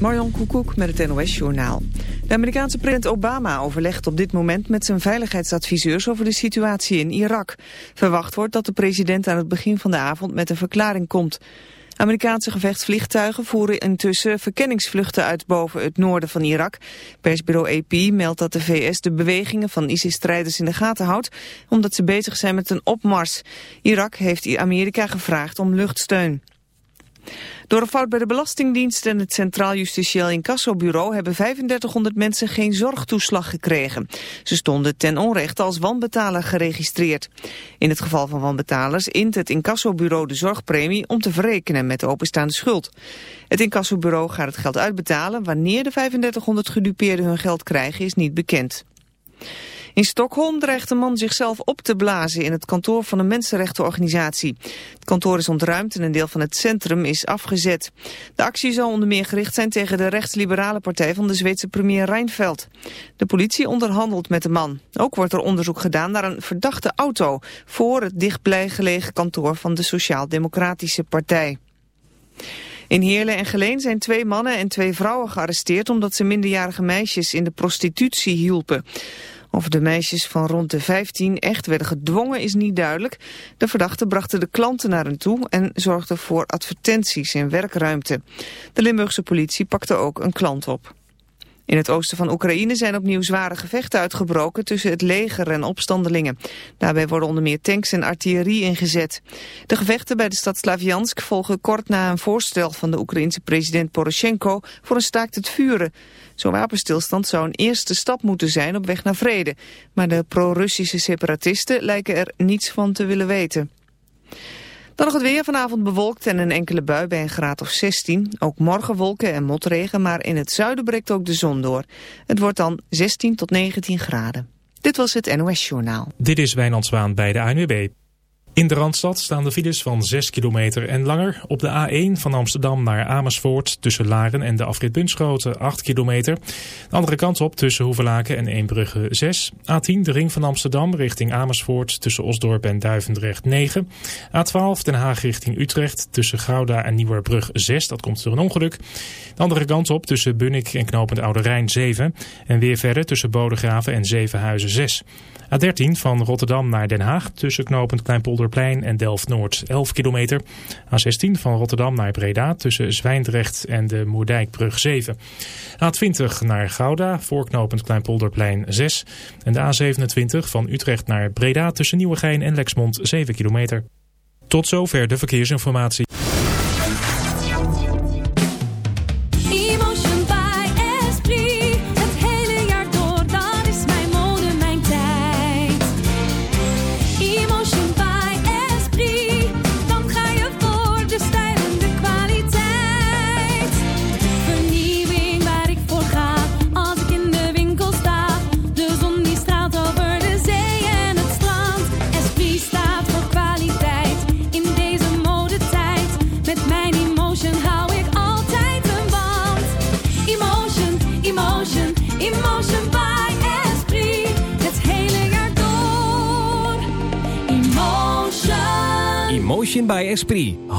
Marjon Koekoek met het NOS-journaal. De Amerikaanse president Obama overlegt op dit moment met zijn veiligheidsadviseurs over de situatie in Irak. Verwacht wordt dat de president aan het begin van de avond met een verklaring komt. Amerikaanse gevechtsvliegtuigen voeren intussen verkenningsvluchten uit boven het noorden van Irak. Persbureau AP meldt dat de VS de bewegingen van ISIS-strijders in de gaten houdt, omdat ze bezig zijn met een opmars. Irak heeft Amerika gevraagd om luchtsteun. Door een fout bij de Belastingdienst en het Centraal Justitieel Incassobureau hebben 3500 mensen geen zorgtoeslag gekregen. Ze stonden ten onrechte als wanbetaler geregistreerd. In het geval van wanbetalers int het incassobureau de zorgpremie om te verrekenen met de openstaande schuld. Het incassobureau gaat het geld uitbetalen. Wanneer de 3500 gedupeerden hun geld krijgen is niet bekend. In Stockholm dreigt een man zichzelf op te blazen in het kantoor van een mensenrechtenorganisatie. Het kantoor is ontruimd en een deel van het centrum is afgezet. De actie zal onder meer gericht zijn tegen de rechtsliberale partij van de Zweedse premier Reinfeldt. De politie onderhandelt met de man. Ook wordt er onderzoek gedaan naar een verdachte auto voor het dichtbijgelegen kantoor van de Sociaal-Democratische Partij. In Heerlen en Geleen zijn twee mannen en twee vrouwen gearresteerd omdat ze minderjarige meisjes in de prostitutie hielpen. Of de meisjes van rond de 15 echt werden gedwongen is niet duidelijk. De verdachten brachten de klanten naar hen toe en zorgden voor advertenties in werkruimte. De Limburgse politie pakte ook een klant op. In het oosten van Oekraïne zijn opnieuw zware gevechten uitgebroken tussen het leger en opstandelingen. Daarbij worden onder meer tanks en artillerie ingezet. De gevechten bij de stad Slaviansk volgen kort na een voorstel van de Oekraïense president Poroshenko voor een staakt het vuren. Zo'n wapenstilstand zou een eerste stap moeten zijn op weg naar vrede. Maar de pro-Russische separatisten lijken er niets van te willen weten. Dan nog het weer vanavond bewolkt en een enkele bui bij een graad of 16. Ook morgen wolken en motregen, maar in het zuiden breekt ook de zon door. Het wordt dan 16 tot 19 graden. Dit was het NOS Journaal. Dit is Wijnand Zwaan bij de ANWB. In de Randstad staan de files van 6 kilometer en langer. Op de A1 van Amsterdam naar Amersfoort tussen Laren en de afrit Bunschoten 8 kilometer. De andere kant op tussen Hoevelaken en Eembrugge 6. A10 de ring van Amsterdam richting Amersfoort tussen Osdorp en Duivendrecht 9. A12 Den Haag richting Utrecht tussen Gouda en Nieuwerbrug 6. Dat komt door een ongeluk. De andere kant op tussen Bunnik en Knopend Oude Rijn 7. En weer verder tussen Bodegraven en Zevenhuizen 6. A13 van Rotterdam naar Den Haag tussen knooppunt Kleinpolderplein en Delft-Noord 11 kilometer. A16 van Rotterdam naar Breda tussen Zwijndrecht en de Moerdijkbrug 7. A20 naar Gouda voor knooppunt Kleinpolderplein 6. En de A27 van Utrecht naar Breda tussen Nieuwegein en Lexmond 7 kilometer. Tot zover de verkeersinformatie.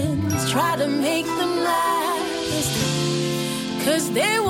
friends, try to make them last. Cause they were.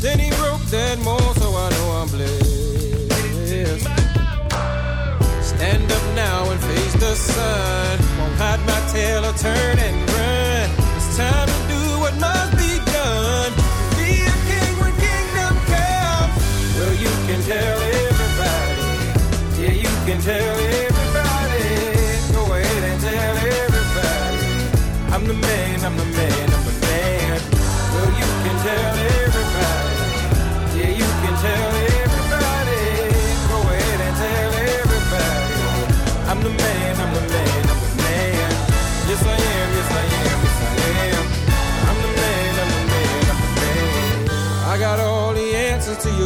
Then he broke that mold, so I know I'm blessed. Stand up now and face the sun. Won't hide my tail or turn and run. It's time to do what must be done. Be a king when kingdom comes. Well, you can tell everybody. Yeah, you can tell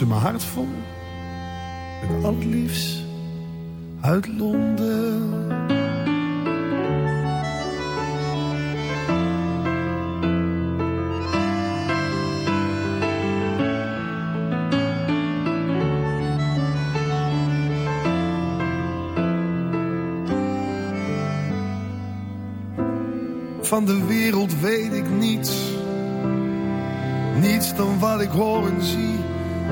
Ze mijn hart vol. Het liefst uit Londen. Van de wereld weet ik niets. Niets dan wat ik hoor en zie.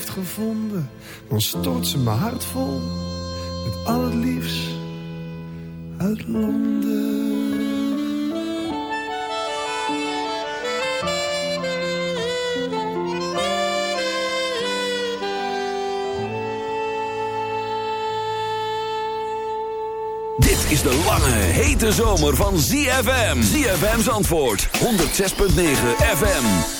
Heeft gevonden, dan stort ze mijn hart vol met al het liefst uit Londen. Dit is de lange, hete zomer van ZFM. ZFM's antwoord, 106.9 FM.